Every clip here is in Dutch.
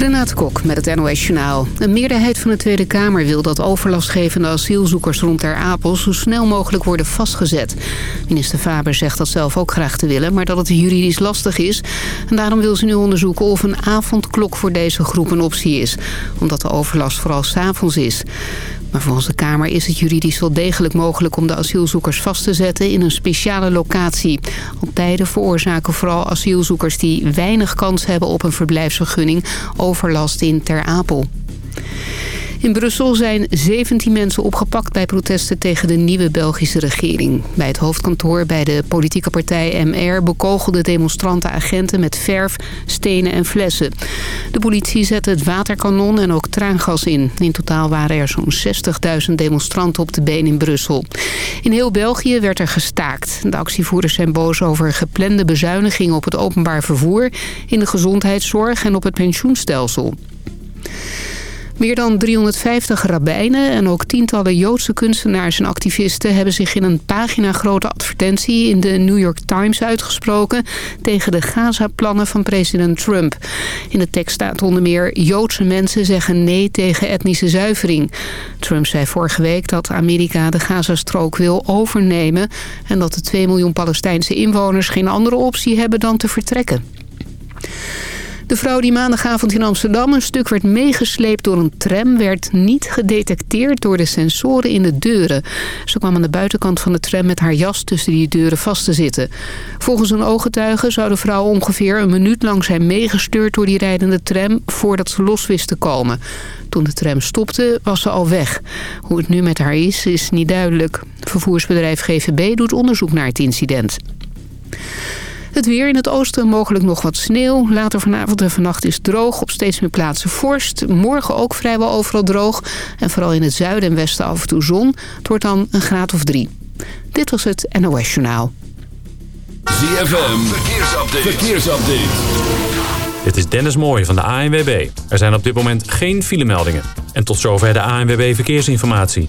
Renate Kok met het NOS Journaal. Een meerderheid van de Tweede Kamer wil dat overlastgevende asielzoekers rond Ter Apel zo snel mogelijk worden vastgezet. Minister Faber zegt dat zelf ook graag te willen, maar dat het juridisch lastig is. En daarom wil ze nu onderzoeken of een avondklok voor deze groep een optie is. Omdat de overlast vooral s'avonds is. Maar volgens de Kamer is het juridisch wel degelijk mogelijk om de asielzoekers vast te zetten in een speciale locatie. Op tijden veroorzaken vooral asielzoekers die weinig kans hebben op een verblijfsvergunning overlast in Ter Apel. In Brussel zijn 17 mensen opgepakt bij protesten tegen de nieuwe Belgische regering. Bij het hoofdkantoor bij de politieke partij MR bekogelden demonstranten agenten met verf, stenen en flessen. De politie zette het waterkanon en ook traangas in. In totaal waren er zo'n 60.000 demonstranten op de been in Brussel. In heel België werd er gestaakt. De actievoerders zijn boos over geplande bezuinigingen op het openbaar vervoer, in de gezondheidszorg en op het pensioenstelsel. Meer dan 350 rabbijnen en ook tientallen Joodse kunstenaars en activisten... hebben zich in een pagina-grote advertentie in de New York Times uitgesproken... tegen de Gaza-plannen van president Trump. In de tekst staat onder meer... Joodse mensen zeggen nee tegen etnische zuivering. Trump zei vorige week dat Amerika de Gazastrook wil overnemen... en dat de 2 miljoen Palestijnse inwoners geen andere optie hebben dan te vertrekken. De vrouw die maandagavond in Amsterdam een stuk werd meegesleept door een tram... werd niet gedetecteerd door de sensoren in de deuren. Ze kwam aan de buitenkant van de tram met haar jas tussen die deuren vast te zitten. Volgens een ooggetuige zou de vrouw ongeveer een minuut lang zijn meegestuurd... door die rijdende tram voordat ze los wist te komen. Toen de tram stopte, was ze al weg. Hoe het nu met haar is, is niet duidelijk. Vervoersbedrijf GVB doet onderzoek naar het incident. Het weer in het oosten mogelijk nog wat sneeuw. Later vanavond en vannacht is droog. Op steeds meer plaatsen vorst. Morgen ook vrijwel overal droog. En vooral in het zuiden en westen af en toe zon. Het wordt dan een graad of drie. Dit was het NOS Journaal. ZFM. Verkeersupdate. Verkeersupdate. Dit is Dennis Mooij van de ANWB. Er zijn op dit moment geen filemeldingen. En tot zover de ANWB Verkeersinformatie.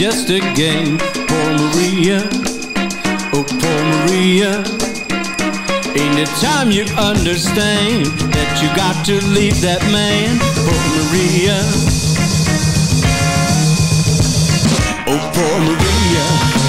Just a game. Poor Maria, oh poor Maria. Ain't it time you understand that you got to leave that man, poor Maria? Oh poor Maria.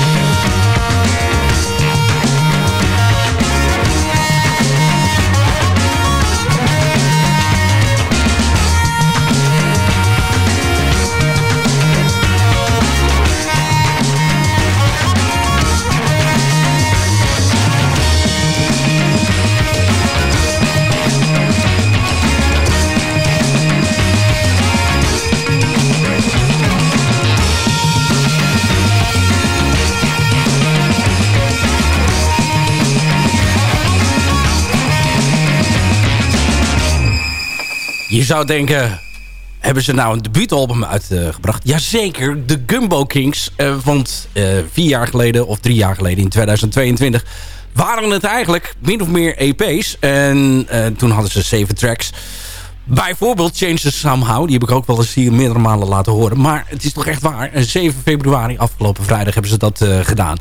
Je zou denken, hebben ze nou een debuutalbum uitgebracht? Jazeker, de Gumbo Kings. Uh, want uh, vier jaar geleden, of drie jaar geleden, in 2022... waren het eigenlijk min of meer EP's. En uh, toen hadden ze zeven tracks. Bijvoorbeeld Changes Somehow. Die heb ik ook wel eens hier meerdere malen laten horen. Maar het is toch echt waar. 7 februari, afgelopen vrijdag, hebben ze dat gedaan.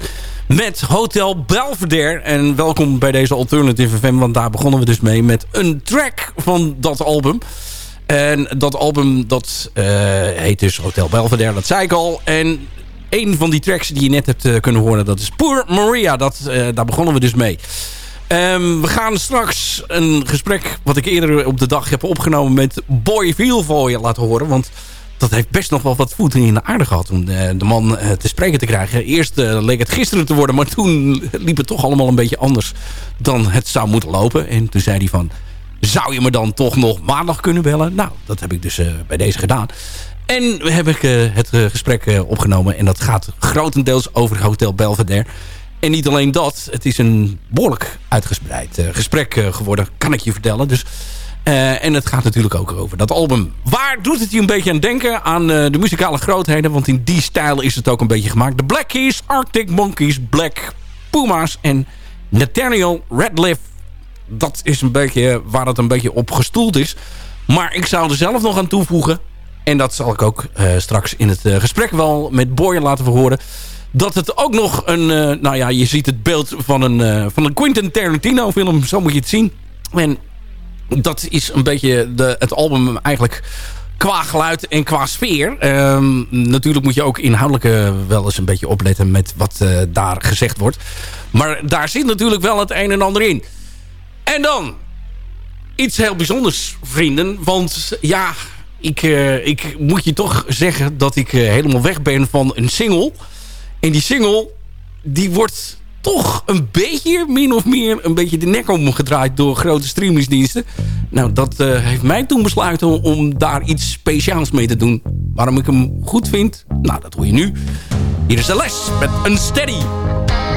Met Hotel Belvedere. En welkom bij deze Alternative FM. Want daar begonnen we dus mee met een track van dat album. En dat album dat uh, heet dus Hotel Belvedere, dat zei ik al. En een van die tracks die je net hebt uh, kunnen horen, dat is Poor Maria. Dat, uh, daar begonnen we dus mee. Um, we gaan straks een gesprek wat ik eerder op de dag heb opgenomen met Boy je laten horen. Want dat heeft best nog wel wat voeten in de aarde gehad om de man te spreken te krijgen. Eerst leek het gisteren te worden, maar toen liep het toch allemaal een beetje anders dan het zou moeten lopen. En toen zei hij van, zou je me dan toch nog maandag kunnen bellen? Nou, dat heb ik dus uh, bij deze gedaan. En heb ik uh, het uh, gesprek opgenomen. En dat gaat grotendeels over Hotel Belvedere. En niet alleen dat. Het is een behoorlijk uitgespreid gesprek geworden. Kan ik je vertellen. Dus, en het gaat natuurlijk ook over dat album. Waar doet het je een beetje aan denken? Aan de muzikale grootheden. Want in die stijl is het ook een beetje gemaakt. De Black Keys, Arctic Monkeys, Black Pumas en Nathaniel Radcliffe dat is een beetje waar het een beetje op gestoeld is. Maar ik zou er zelf nog aan toevoegen. En dat zal ik ook uh, straks in het uh, gesprek wel met Boy laten verhoren. Dat het ook nog een... Uh, nou ja, je ziet het beeld van een, van een Quentin Tarantino film. Zo moet je het zien. En dat is een beetje de, het album eigenlijk qua geluid en qua sfeer. Um, natuurlijk moet je ook inhoudelijk wel eens een beetje opletten met wat daar gezegd wordt. Maar daar zit natuurlijk wel het een en ander in. En dan iets heel bijzonders, vrienden. Want ja, ik, uh, ik moet je toch zeggen dat ik uh, helemaal weg ben van een single. En die single, die wordt toch een beetje, min of meer, een beetje de nek omgedraaid door grote streamingsdiensten. Nou, dat uh, heeft mij toen besluiten om daar iets speciaals mee te doen. Waarom ik hem goed vind, nou, dat hoor je nu. Hier is de les met Unsteady. wild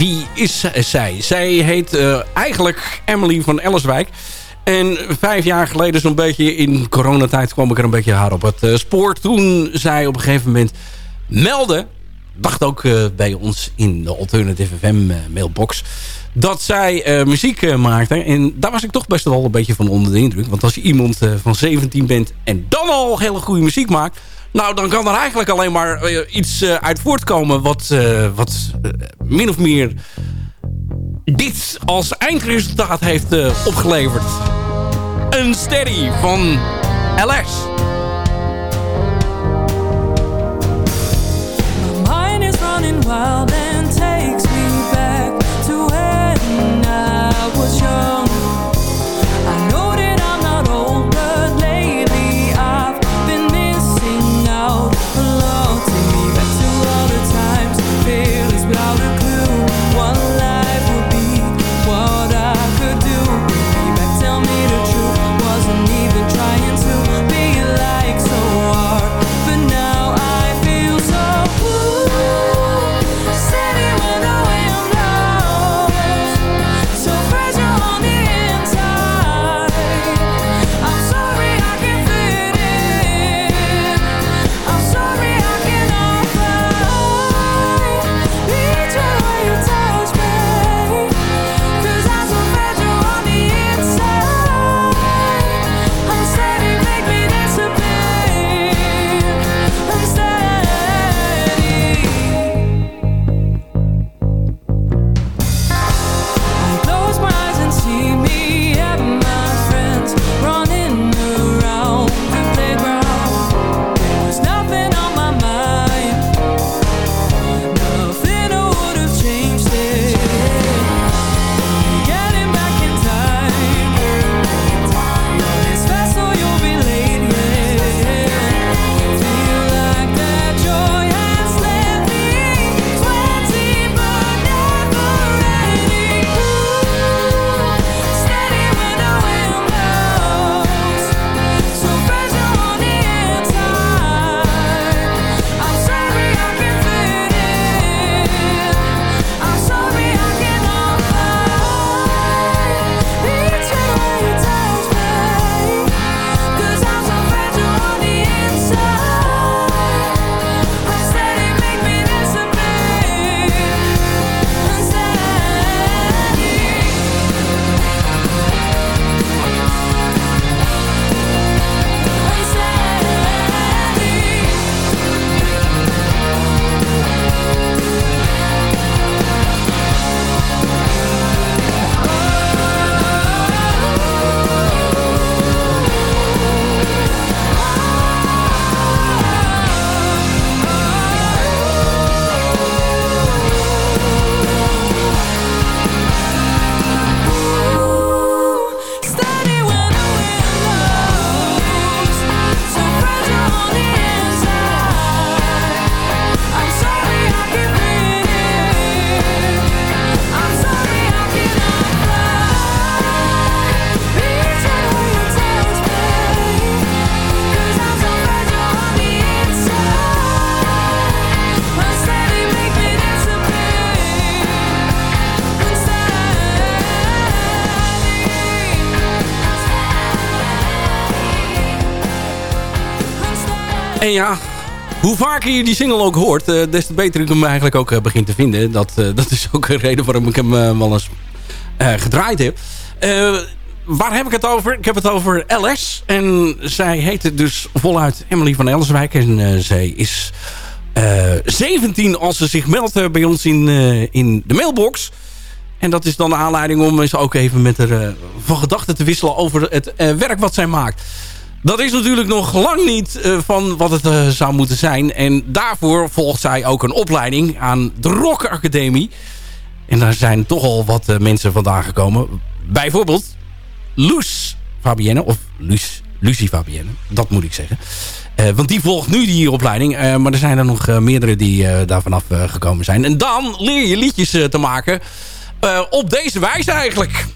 Wie is zij? Zij heet eigenlijk Emily van Ellerswijk. En vijf jaar geleden zo'n beetje in coronatijd kwam ik er een beetje haar op het spoor. Toen zij op een gegeven moment meldde, dacht ook bij ons in de Alternative FM mailbox dat zij muziek maakte. En daar was ik toch best wel een beetje van onder de indruk. Want als je iemand van 17 bent en dan al hele goede muziek maakt... nou, dan kan er eigenlijk alleen maar iets uit voortkomen... wat, wat min of meer dit als eindresultaat heeft opgeleverd. Een steady van LS. En ja, hoe vaker je die single ook hoort, uh, des te beter ik hem eigenlijk ook uh, begin te vinden. Dat, uh, dat is ook een reden waarom ik hem wel eens gedraaid heb. waar heb ik het over? Ik heb het over LS. En zij heet dus voluit Emily van Elswijk. En zij is 17 als ze zich meldt bij ons in, in de mailbox. En dat is dan de aanleiding om eens ook even met haar van gedachten te wisselen over het werk wat zij maakt. Dat is natuurlijk nog lang niet uh, van wat het uh, zou moeten zijn. En daarvoor volgt zij ook een opleiding aan de Rock Academie. En daar zijn toch al wat uh, mensen vandaan gekomen. Bijvoorbeeld Loes Fabienne. Of Luus, Lucie Fabienne. Dat moet ik zeggen. want die volgt nu die opleiding. maar er zijn er nog meerdere die daar vanaf gekomen zijn. En dan leer je liedjes te maken. op deze wijze eigenlijk.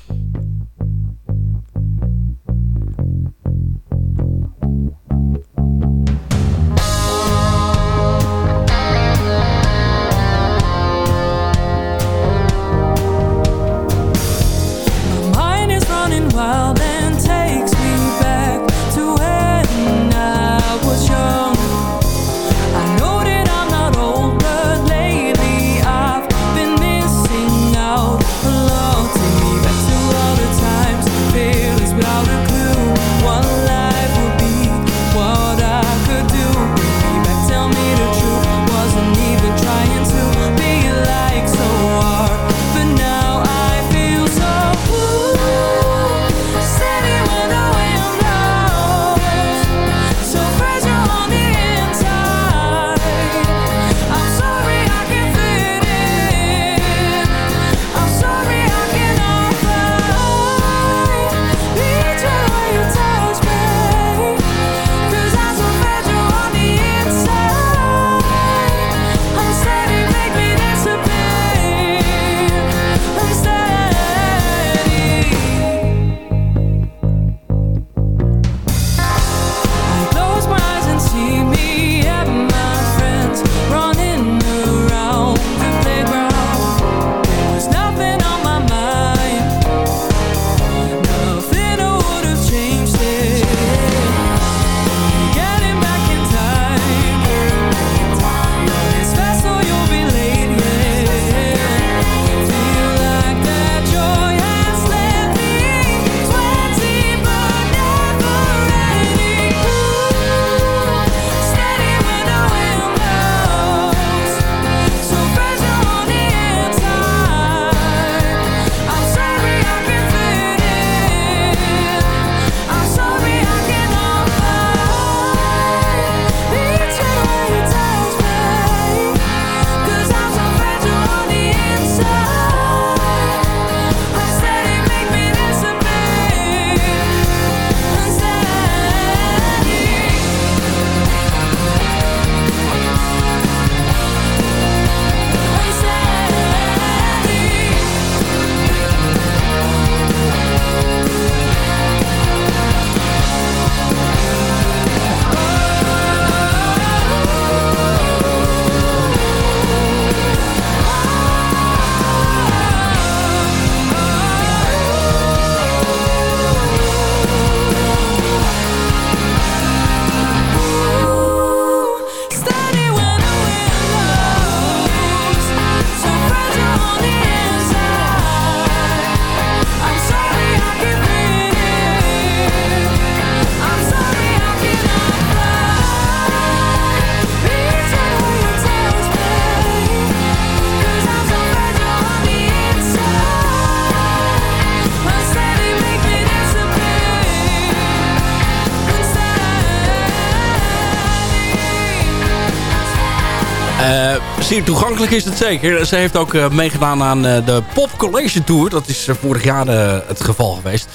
Zeer toegankelijk is het zeker. Ze heeft ook meegedaan aan de Pop Collation Tour. Dat is vorig jaar het geval geweest.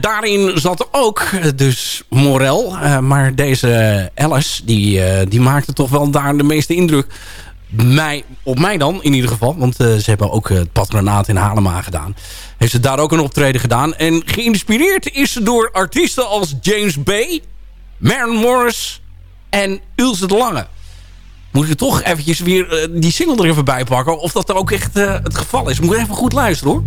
daarin zat ook dus Morel. maar deze Alice, die, die maakte toch wel daar de meeste indruk. Mij, op mij dan, in ieder geval. Want ze hebben ook het patronaat in Halema gedaan. Heeft ze daar ook een optreden gedaan. En geïnspireerd is ze door artiesten als James Bay... Maren Morris en Ilse de Lange. Moet ik toch eventjes weer uh, die single er even bij pakken. Of dat er ook echt uh, het geval is. Moet even goed luisteren hoor.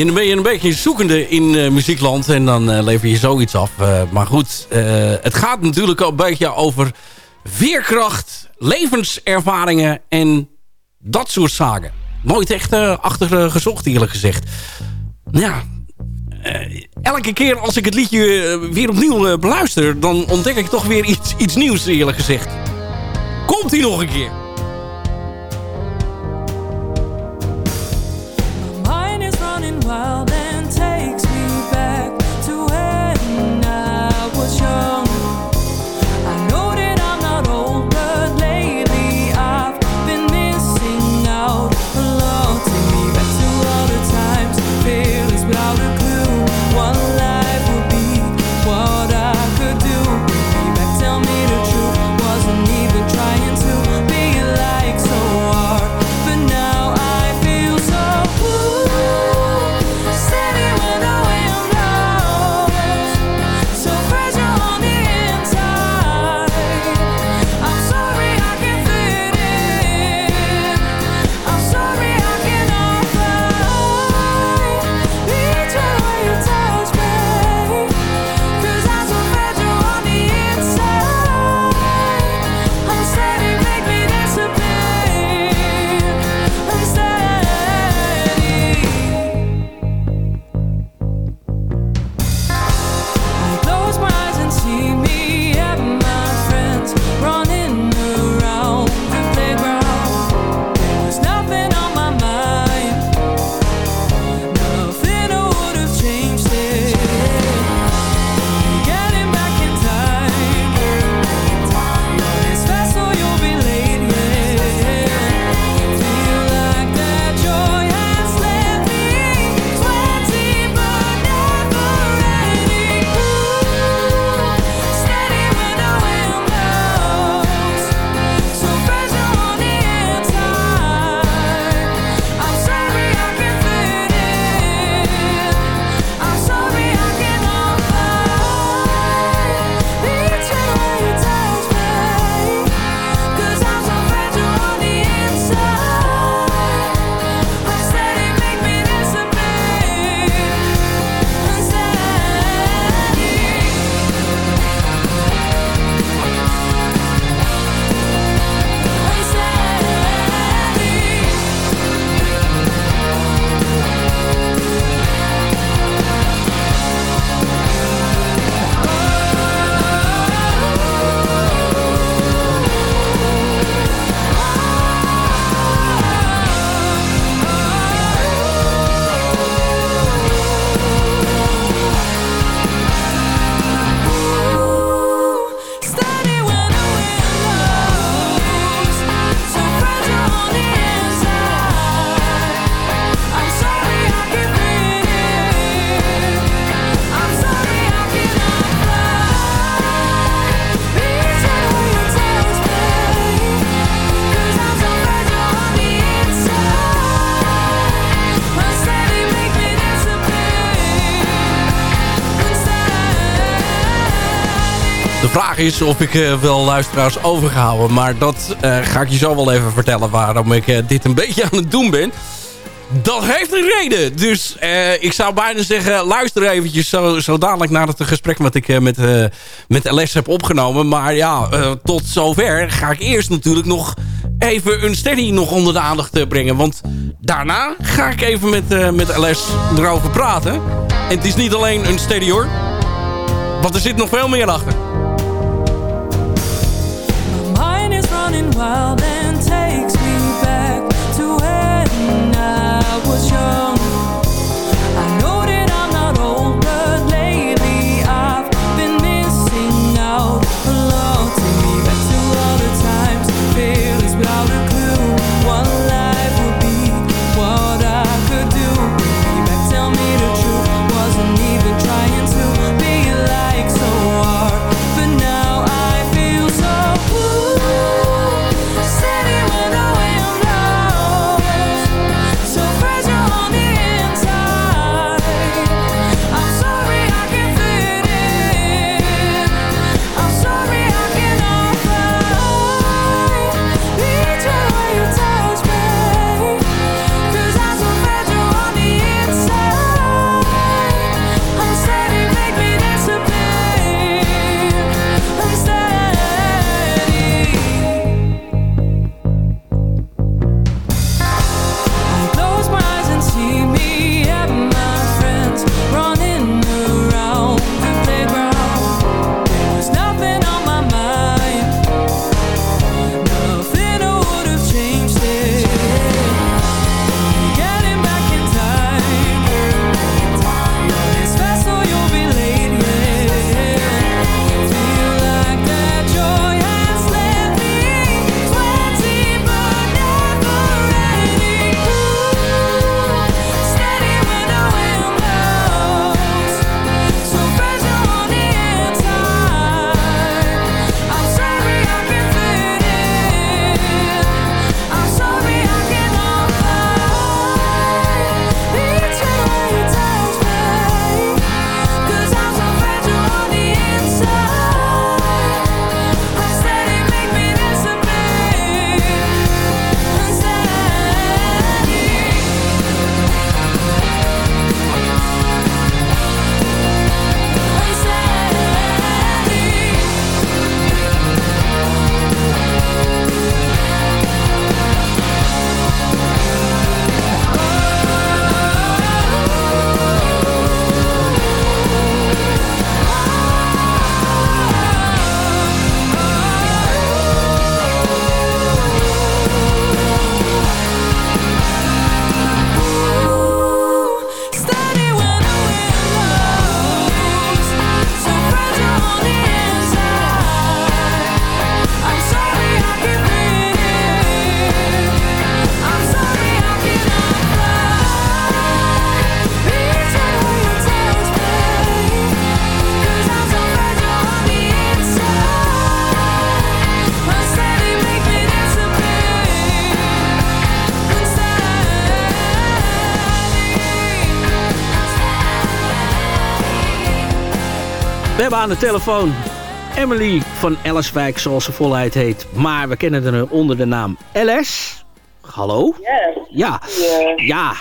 Je ben je een beetje zoekende in uh, muziekland en dan uh, lever je zoiets af. Uh, maar goed, het gaat natuurlijk een beetje over veerkracht, levenservaringen en dat soort zaken. Nooit echt achter gezocht eerlijk gezegd. Ja, elke keer als ik het liedje weer opnieuw beluister... dan ontdek ik toch weer iets, iets nieuws eerlijk gezegd. Komt hij nog een keer? Is of ik uh, wel luisteraars overgehouden. Maar dat uh, ga ik je zo wel even vertellen waarom ik uh, dit een beetje aan het doen ben. Dat heeft een reden. Dus ik zou bijna zeggen, luister eventjes zo, zo dadelijk naar het gesprek wat ik met, met LS heb opgenomen. Maar ja, tot zover ga ik eerst natuurlijk nog even een steady nog onder de aandacht brengen. Want daarna ga ik even met, met LS erover praten. En het is niet alleen een steady hoor. Want er zit nog veel meer achter. Wild aan de telefoon Emily van Ellerswijk, zoals ze voluit heet. Maar we kennen haar onder de naam LS. Hallo? Yes. Ja. Ja.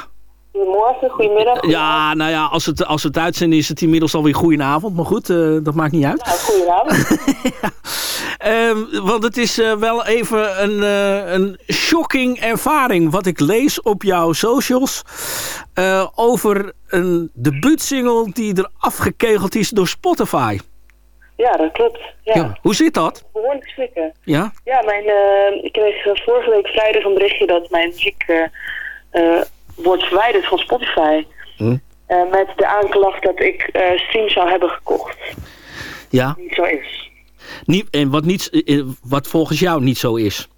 Goedemorgen, goedemiddag. Ja, nou ja, als het, als het uitzenden is het inmiddels alweer goedenavond. Maar goed, uh, dat maakt niet uit. Nou, goedenavond. ja. um, want het is uh, wel even een, uh, een shocking ervaring wat ik lees op jouw socials. over een debuutsingle die er afgekegeld is door Spotify. Ja, dat klopt. Ja. ja hoe zit dat? Behoorlijk schrikken. Ja? Ja, mijn, ik kreeg vorige week vrijdag een berichtje dat mijn muziek wordt verwijderd van Spotify. Hm? Uh, met de aanklacht dat ik uh, streams zou hebben gekocht. Ja. Niet zo is. Niet, en wat, niet, eh, wat volgens jou niet zo is?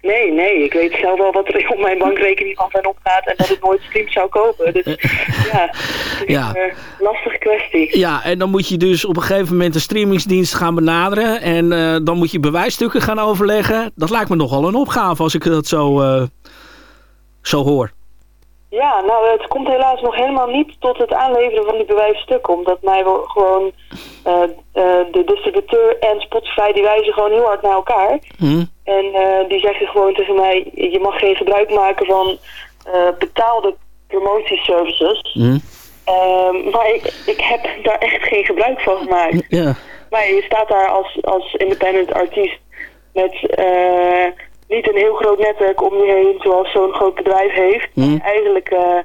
Nee, nee. Ik weet zelf wel wat er op mijn bankrekening van en opgaat en dat ik nooit streams zou kopen. Dus ja, ja. een lastige kwestie. Ja, en dan moet je dus op een gegeven moment een streamingsdienst gaan benaderen. En uh, dan moet je bewijsstukken gaan overleggen. Dat lijkt me nogal een opgave als ik dat zo, uh, zo hoor. Ja, nou het komt helaas nog helemaal niet tot het aanleveren van die bewijsstukken. Omdat mij wel gewoon eh, eh, de distributeur en Spotify die wijzen gewoon heel hard naar elkaar. Hm? En eh, die zeggen gewoon tegen mij, je mag geen gebruik maken van betaalde promotieservices. Hm? Ehm, maar ik, ik heb daar echt geen gebruik van gemaakt. Ja. Maar je staat daar als, als independent artiest met eh, niet een heel groot netwerk om je heen zoals zo'n groot bedrijf heeft. Hm? Eigenlijk, eh,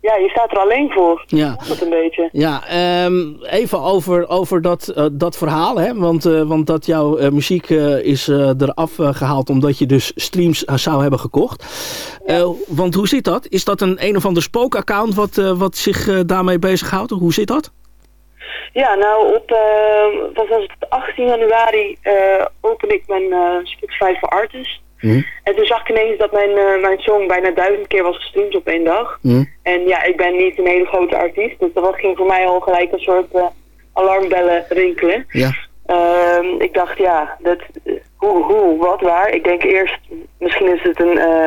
ja, je staat er alleen voor. Ja. Dat een beetje. Ja, ehm, even over, over dat, eh, dat verhaal. Hè? Want, eh, want dat jouw muziek is eraf eh, gehaald omdat je dus streams zou hebben gekocht. Want hoe zit dat? Is dat een een of ander spookaccount wat, wat zich daarmee bezighoudt? Hoe zit dat? Ja, nou op was het, 18 januari open ik mijn Spotify voor Artists. Hm? En toen zag ik ineens dat mijn, eh, mijn song bijna duizend keer was gestreamd op één dag. Hm? En ja, ik ben niet een hele grote artiest, dus dat ging voor mij al gelijk een soort eh, alarmbellen rinkelen. Ja. Ehm, ik dacht, ja, dat, hoe, hoe, wat, waar. Ik denk eerst, misschien is het een, eh,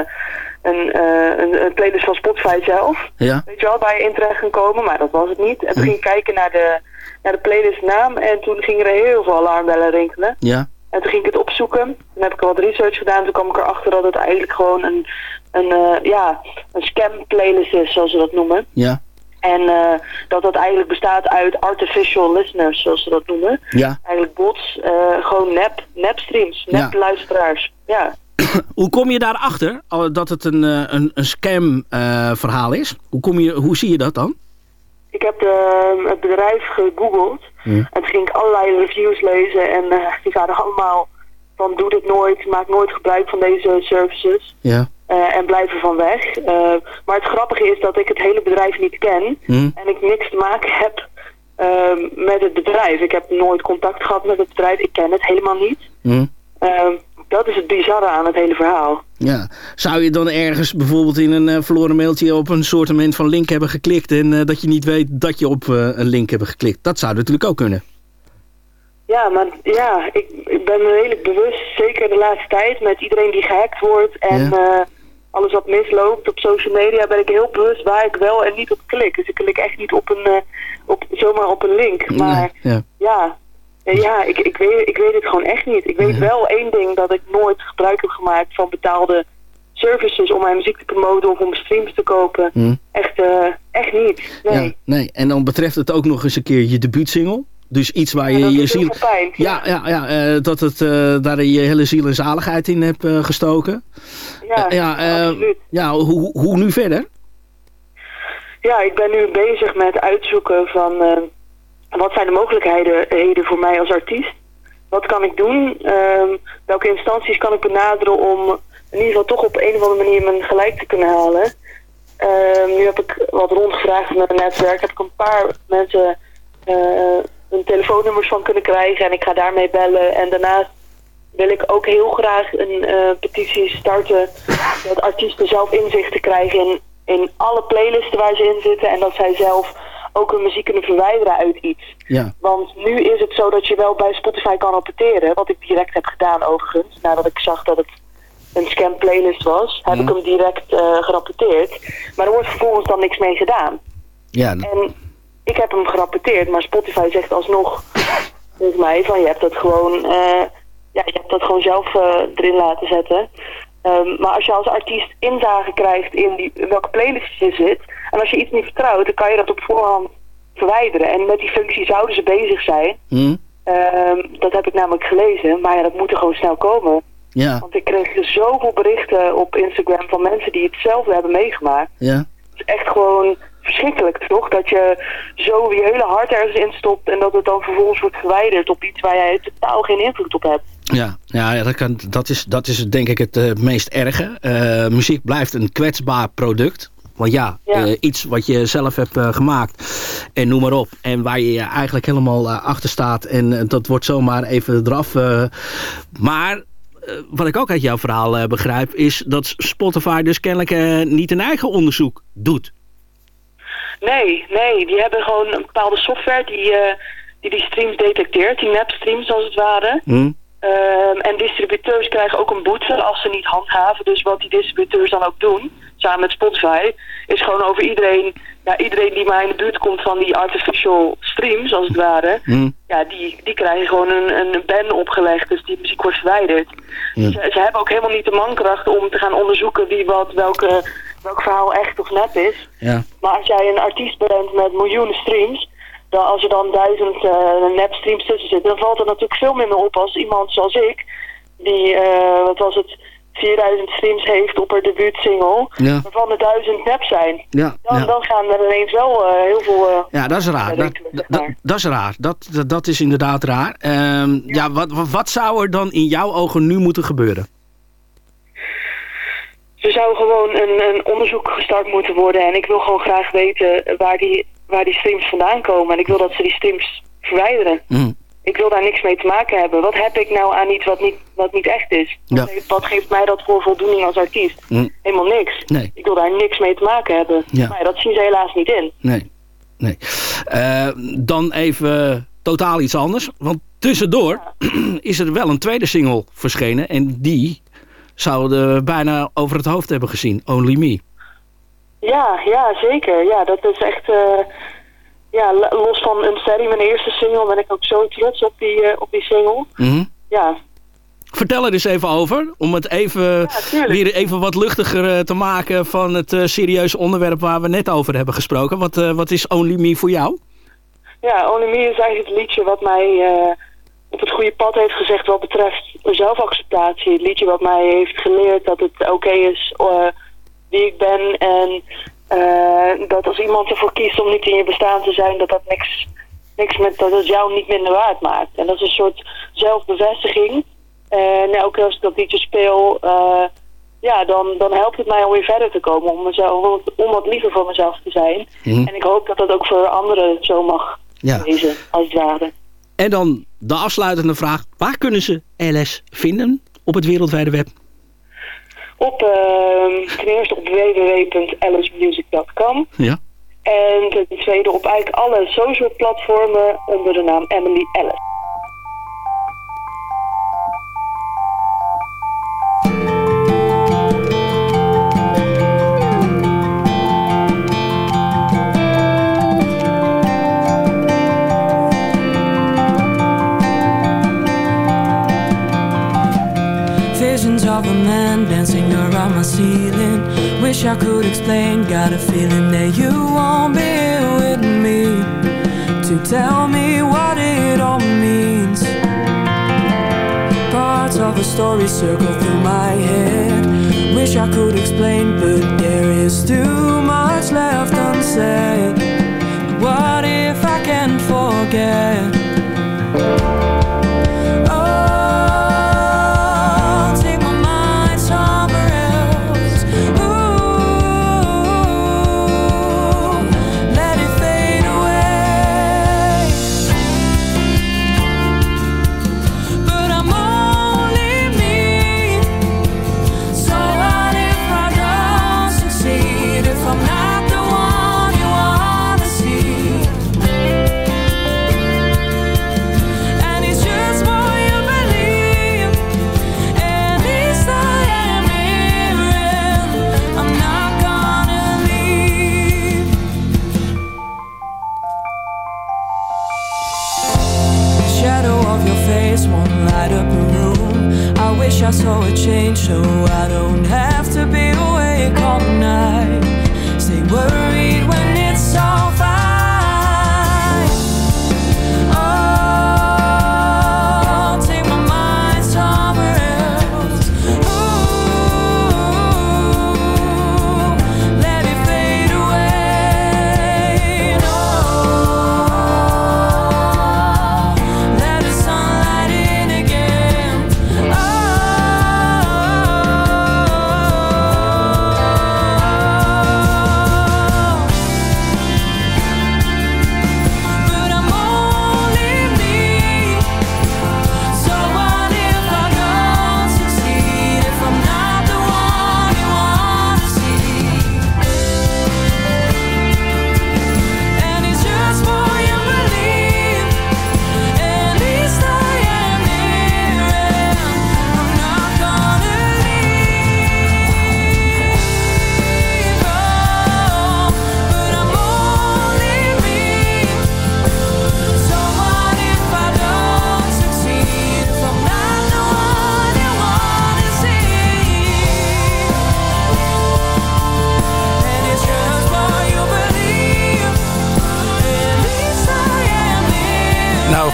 een, eh, een, een playlist van Spotify zelf. Ja. Weet je wel, waar je in terecht kan komen, maar dat was het niet. En toen ging ik kijken naar de, naar de playlistnaam en toen gingen er heel veel alarmbellen rinkelen. Ja. En toen ging ik het opzoeken. Toen heb ik wat research gedaan. Toen kwam ik erachter dat het eigenlijk gewoon een, een, eh, ja, een scam playlist is, zoals ze dat noemen. Ja. En eh, dat dat eigenlijk bestaat uit artificial listeners, zoals ze dat noemen. Ja. Eigenlijk bots, eh, gewoon nep, nep streams, nep luisteraars. Ja. Hoe kom je daarachter dat het een, een, een scam verhaal is? Hoe, kom je, hoe zie je dat dan? Ik heb de, het bedrijf gegoogeld. Hm. En toen ging ik allerlei reviews lezen. En eh, die waren allemaal van doe dit nooit, maak nooit gebruik van deze services. Ja. eh, en blijf er van weg. Eh, maar het grappige is dat ik het hele bedrijf niet ken. Hm? En ik niks te maken heb ehm, met het bedrijf. Ik heb nooit contact gehad met het bedrijf. Ik ken het helemaal niet. Hm? Dat is het bizarre aan het hele verhaal. Ja. Zou je dan ergens bijvoorbeeld in een eh, verloren mailtje op een soortement van link hebben geklikt en eh, dat je niet weet dat je op eh, een link hebt geklikt? Dat zou natuurlijk ook kunnen. Ja, maar ja, ik, ik ben me redelijk bewust, zeker de laatste tijd, met iedereen die gehackt wordt en Ja. alles wat misloopt op social media, ben ik heel bewust waar ik wel en niet op klik. Dus ik klik echt niet op een, op, zomaar op een link. Maar Nee, ja. ja, ja ik, ik, weet, ik weet het gewoon echt niet. Ik weet wel één ding, dat ik nooit gebruik heb gemaakt van betaalde services om mijn muziek te promoten of om streams te kopen. Hm. Echt, eh, echt niet. Nee. Ja, nee. En dan betreft het ook nog eens een keer je debuutsingle. Dus iets waar je Ja, je ziel... pijn. Ja, ja, ja eh, dat het, eh, daar je hele ziel en zaligheid in hebt gestoken. Ja, ja, ja hoe, hoe nu verder? Ja, ik ben nu bezig met uitzoeken van wat zijn de mogelijkheden heden voor mij als artiest. Wat kan ik doen? Ehm, welke instanties kan ik benaderen om in ieder geval toch op een of andere manier mijn gelijk te kunnen halen? Ehm, nu heb ik wat rondgevraagd met mijn netwerk. Heb ik een paar mensen eh, hun telefoonnummers van kunnen krijgen en ik ga daarmee bellen. En daarnaast wil ik ook heel graag een eh, petitie starten dat artiesten zelf inzicht te krijgen in, in alle playlisten waar ze in zitten en dat zij zelf ook hun muziek kunnen verwijderen uit iets. Ja, Want nu is het zo dat je wel bij Spotify kan rapporteren, wat ik direct heb gedaan overigens, nadat ik zag dat het een scam playlist was, heb ik hem direct eh, gerapporteerd. Maar er wordt vervolgens dan niks mee gedaan. ja, En ik heb hem gerapporteerd, maar Spotify zegt alsnog volgens mij van je hebt dat gewoon, eh, ja, je hebt dat gewoon zelf eh, erin laten zetten. Ehm, maar als je als artiest inzage krijgt in, die, welke playlist je zit, en als je iets niet vertrouwt, dan kan je dat op voorhand verwijderen. En met die functie zouden ze bezig zijn. hm? Ehm, dat heb ik namelijk gelezen, maar ja, dat moet er gewoon snel komen. ja, Want ik kreeg dus zoveel berichten op Instagram van mensen die hetzelfde hebben meegemaakt. ja. Het is echt gewoon verschrikkelijk, toch? Dat je zo je hele hart ergens in stopt en dat het dan vervolgens wordt verwijderd op iets waar jij totaal geen invloed op hebt. Ja, ja dat, kan, dat, is, dat is denk ik het eh, meest erge. Eh, muziek blijft een kwetsbaar product. Want ja, Ja. eh, iets wat je zelf hebt gemaakt en noem maar op. En waar je eigenlijk helemaal achter staat. En dat wordt zomaar even eraf. maar wat ik ook uit jouw verhaal begrijp... is dat Spotify dus kennelijk niet een eigen onderzoek doet. Nee, nee, die hebben gewoon een bepaalde software die die, die streams detecteert, die nepstreams als het ware. Hm? Ehm, en distributeurs krijgen ook een boete als ze niet handhaven. Dus wat die distributeurs dan ook doen, samen met Spotify, is gewoon over iedereen, ja, iedereen die maar in de buurt komt van die artificial streams, als het ware, Hmm. ja, die, die krijgen gewoon een, een ban opgelegd, dus die muziek wordt verwijderd. Ze, ze hebben ook helemaal niet de mankracht om te gaan onderzoeken wie wat, welke, welk verhaal echt of nep is. Ja. Maar als jij een artiest bent met miljoenen streams, dan als er dan duizend eh nep streams tussen zitten, dan valt het natuurlijk veel minder op als iemand zoals ik, die, eh, wat was het, 4000 streams heeft op haar debuutsingle, Ja. waarvan er duizend nep zijn. Ja, Dan, ja. dan gaan er ineens wel eh, heel veel... eh, Ja, dat is raar. Dat, dat, is raar. Dat, dat, dat is inderdaad raar. Ehm, ja, wat, wat zou er dan in jouw ogen nu moeten gebeuren? Er zou gewoon een, een onderzoek gestart moeten worden en ik wil gewoon graag weten waar die, waar die streams vandaan komen. En ik wil dat ze die streams verwijderen. Mm. Ik wil daar niks mee te maken hebben. Wat heb ik nou aan iets wat niet, wat niet echt is? Wat, geeft, wat geeft mij dat voor voldoening als artiest? Mm. Helemaal niks. Nee. Ik wil daar niks mee te maken hebben. Ja. Maar ja, dat zien ze helaas niet in. Nee. nee. Eh, dan even totaal iets anders. Want tussendoor is er wel een tweede single verschenen. En die zouden bijna over het hoofd hebben gezien. Only Me. Ja, ja, zeker. Ja, dat is echt... eh, ja, los van Unsteady, mijn eerste single, ben ik ook zo trots op die, eh, op die single. Mhm. Ja, Vertel er eens even over. Om het even, weer even wat luchtiger eh, te maken van het serieuze onderwerp waar we net over hebben gesproken. Wat, wat is Only Me voor jou? Ja, Only Me is eigenlijk het liedje wat mij op het goede pad heeft gezegd wat betreft zelfacceptatie. Het liedje wat mij heeft geleerd dat het oké is eh, wie ik ben en eh, dat als iemand ervoor kiest om niet in je bestaan te zijn, dat dat niks, niks met dat het jou niet minder waard maakt. En dat is een soort zelfbevestiging. En elke keer als ik dat liedje speel, eh, ja, dan, dan helpt het mij om weer verder te komen, om, mezelf, om, wat liever voor mezelf te zijn. Mhm. En ik hoop dat dat ook voor anderen zo mag Ja. wezen, als het ware. En dan de afsluitende vraag. Waar kunnen ze LS vinden op het wereldwijde web? Op, ehm, ten eerste op www.alicemusic.com. Ja. En ten tweede op eigenlijk alle social platformen onder de naam Emily Alice. Of a man dancing around my ceiling. Wish I could explain. Got a feeling that you won't be with me to tell me what it all means. Parts of a story circle through my head. Wish I could explain, but there is too much left unsaid. What if I can't forget?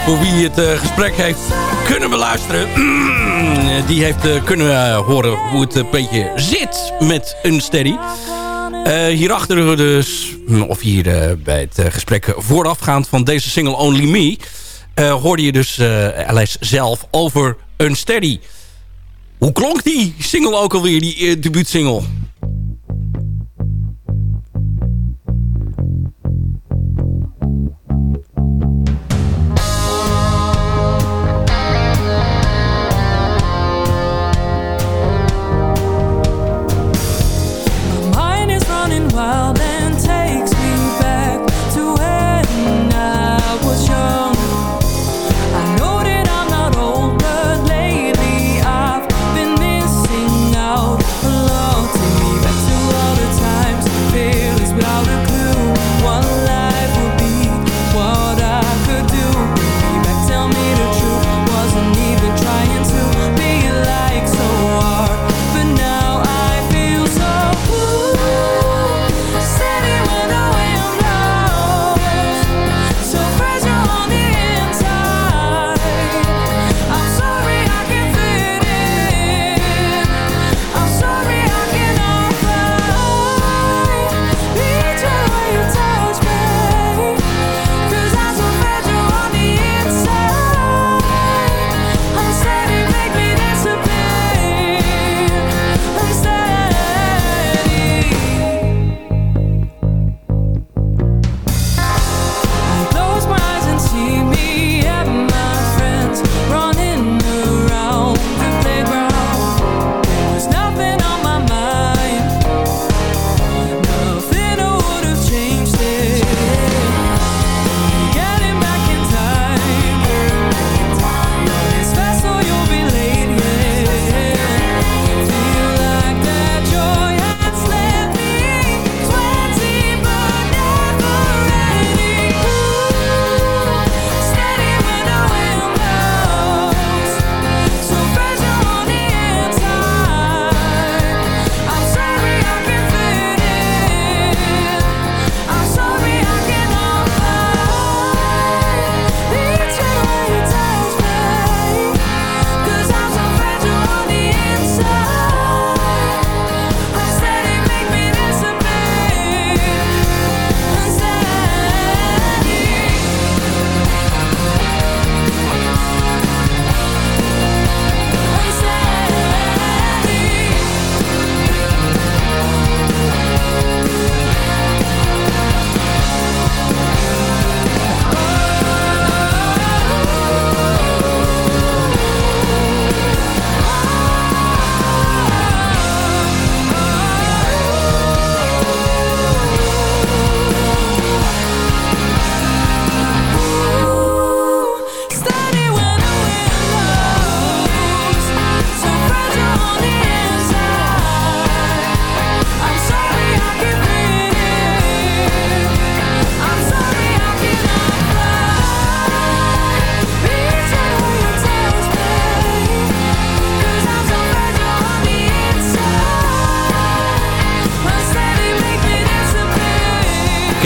Voor wie het uh, gesprek heeft kunnen beluisteren. die heeft uh, kunnen horen hoe het een beetje zit met een steady. hierachter dus, of hier bij het gesprek voorafgaand van deze single Only Me... hoorde je dus Alice zelf over een steady. Hoe klonk die single ook alweer, die debuutsingle?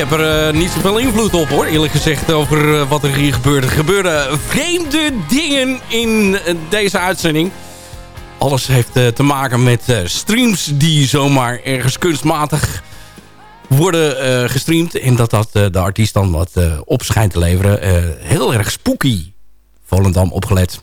Heb er uh, niet zoveel invloed op hoor, eerlijk gezegd, over uh, wat er hier gebeurde. Er gebeurden vreemde dingen in uh, deze uitzending. Alles heeft te maken met streams die zomaar ergens kunstmatig worden gestreamd. En dat dat de artiest dan wat op schijnt te leveren. heel erg spooky. Volendam opgelet.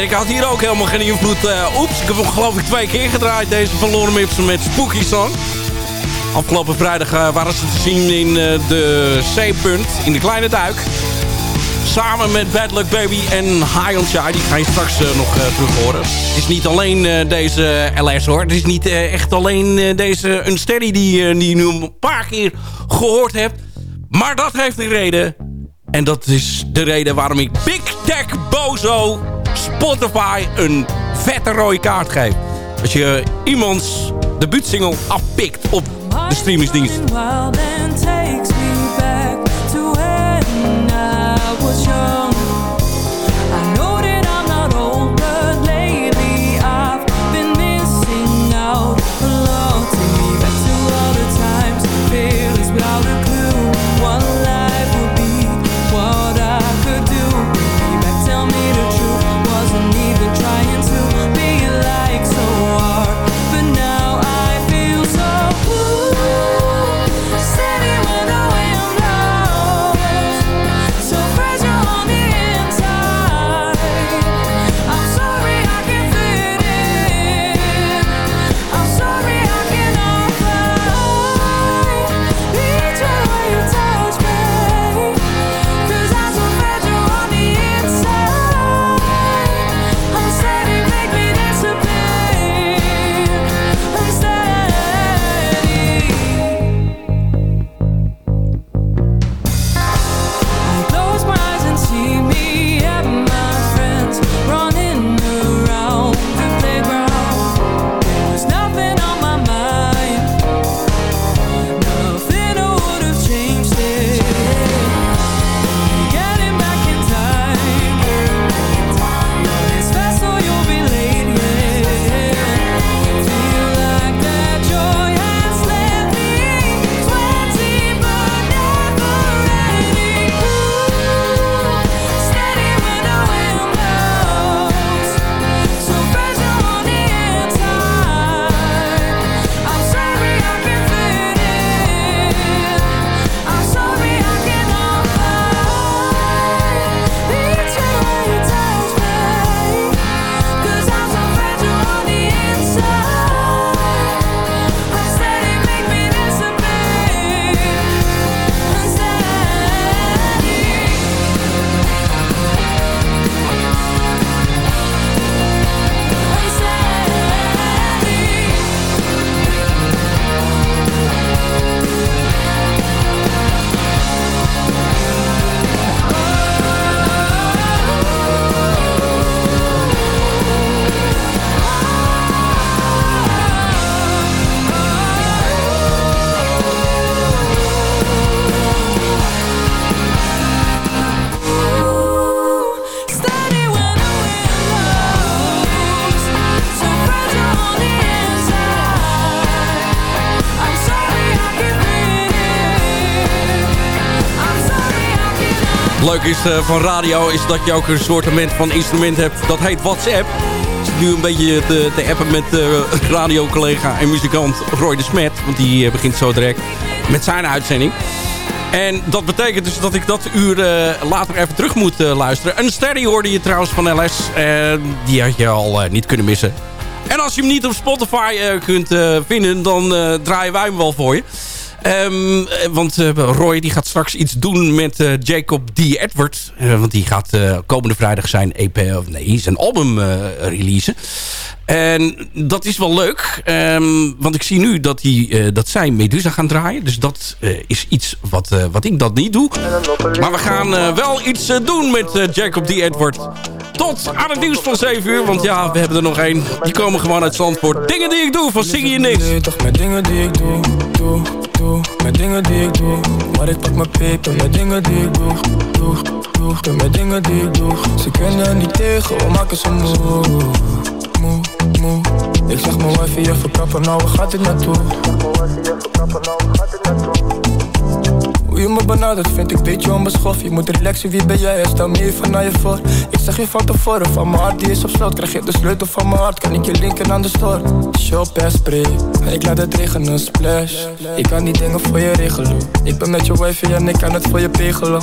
Ik had hier ook helemaal geen invloed. Uh, oeps, ik heb hem geloof ik twee keer gedraaid. Deze van Lorem Ipsum met Spooky Song. Afgelopen vrijdag uh, waren ze te zien in uh, de C-punt, in de Kleine Duik. Samen met Bad Luck Baby en High on Shy. Die ga je straks nog terug horen. Het is niet alleen deze LS hoor. Het is niet echt alleen deze Unsteady die, die je nu een paar keer gehoord hebt. Maar dat heeft een reden. En dat is de reden waarom ik Big Tech Bozo Spotify een vette rode kaart geef. Als je iemands debuutsingle afpikt op de streamingsdienst. Leuk is uh, van radio is dat je ook een soort van instrument hebt. Dat heet WhatsApp. Ik zit nu een beetje te, appen met uh, radiocollega en muzikant Roy de Smet. Want die uh, begint zo direct met zijn uitzending. En dat betekent dus dat ik dat uur later even terug moet luisteren. Een sterry hoorde je trouwens van LS. die had je al niet kunnen missen. En als je hem niet op Spotify kunt vinden, dan draaien wij hem wel voor je. Um, want uh, Roy die gaat straks iets doen met uh, Jacob D. Edward. Uh, want die gaat komende vrijdag zijn EP, of nee, zijn album releasen. En dat is wel leuk. Um, want ik zie nu dat, die, dat zij Medusa gaan draaien. Dus dat is iets wat, wat ik dat niet doe. Maar we gaan wel iets doen met Jacob D. Edward. Tot aan het nieuws van 7 uur. Want ja, we hebben er nog één. Die komen gewoon uit Zandvoort. Dingen die ik doe van Zing je niks. Toch met dingen die ik doe, doe, doe. Met dingen die ik doe. Maar ik pak mijn peper met dingen die ik doe, doe. Doe met dingen die ik doe. Ze kunnen niet tegen, we maken ze moe. Moe, Ik zeg mijn wifi, je verkappen, nou waar gaat dit naartoe? Hoe je me benadert vind ik beetje onbeschoft. Je moet relaxen, wie ben jij? Stel me even naar je voor. Ik zeg je van tevoren, van mijn hart die is op slot. Krijg je de sleutel van mijn hart, kan ik je linken aan de store? Shop en spray, ik laat het regenen, splash. Ik kan die dingen voor je regelen. Ik ben met je wifi en ik kan het voor je pegelen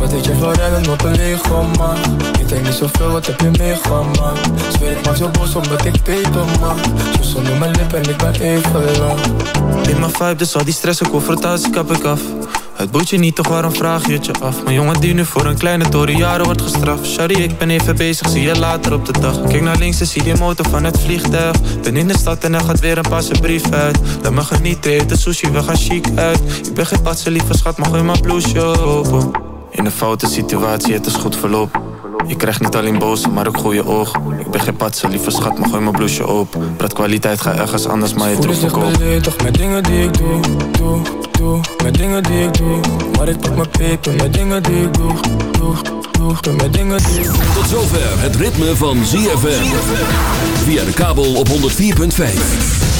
Wat weet je van rennen op een lege man? Ik denk niet zoveel, wat heb je meegemaakt? Zweer ik maar zo boos omdat ik peper man. Zo zonder mijn lippen en ik ben even lang. In mijn vibe, dus al die stress en confrontatie kap ik af. Het boeit je niet, toch waarom vraag je het je af? Mijn jongen die nu voor een kleine toren jaren wordt gestraft. Sorry, ik ben even bezig, zie je later op de dag. Kijk naar links en zie die motor van het vliegtuig. Ben in de stad en er gaat weer een passe brief uit. Laat me genieten, eten sushi, we gaan chic uit. Ik ben geen patse, lieve schat, mag gooi mijn blouseje open In een foute situatie, het is goed verloop je krijgt niet alleen boze, maar ook goede oog. Ik ben geen patse, lieve schat, maar gooi mijn blouseje open. Praat kwaliteit, ga ergens anders, maar je troef verkoop. toch met dingen die ik doe, doe, doe. Met dingen die ik doe. Maar ik pak mijn peper met dingen die ik doe, doe, doe. Doe met dingen die ik doe. Tot zover het ritme van ZFM. Via de kabel op 104.5.